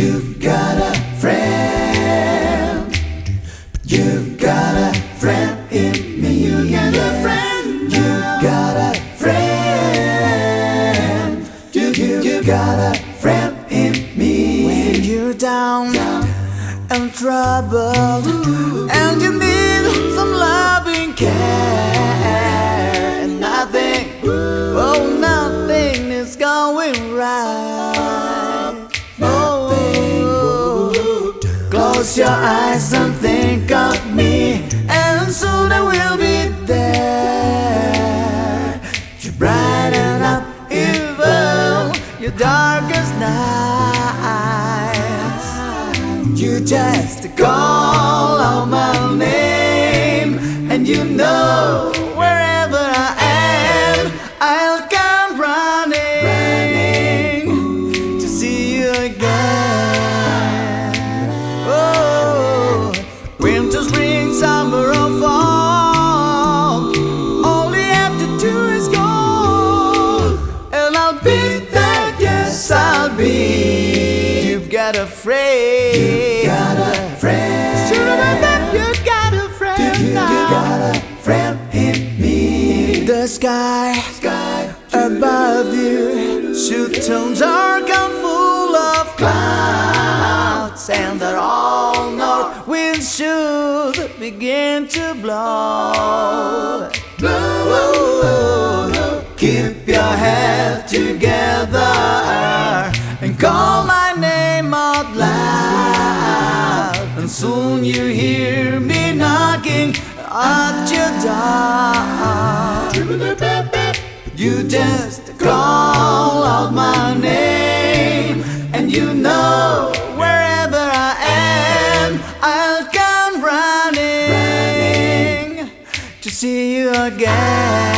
You've got a friend. You've got a friend in me. You got a friend. You've got a friend. You, you, you got a friend in me. When you're down, and trouble, and you need some loving care, nothing, oh, nothing is going right. Close your eyes and think of me, and soon I will be there to brighten up even your darkest nights. You just call out my name, and you know got a friend. You've got a friend. Bet you got a friend You, you now. got a friend in me. The sky, Sky above you should turn dark and full of clouds, and the all north winds should begin to blow. Blow. Keep your head together at your door. You just call out my name, and you know wherever I am, I'll come running to see you again.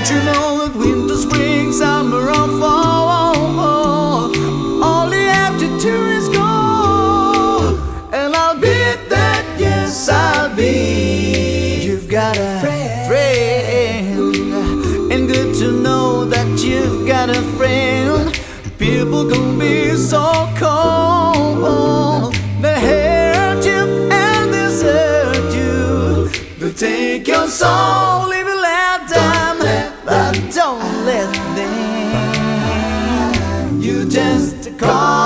Don't you know that winter, spring, summer, take your soul if you let them, but don't let them. You just call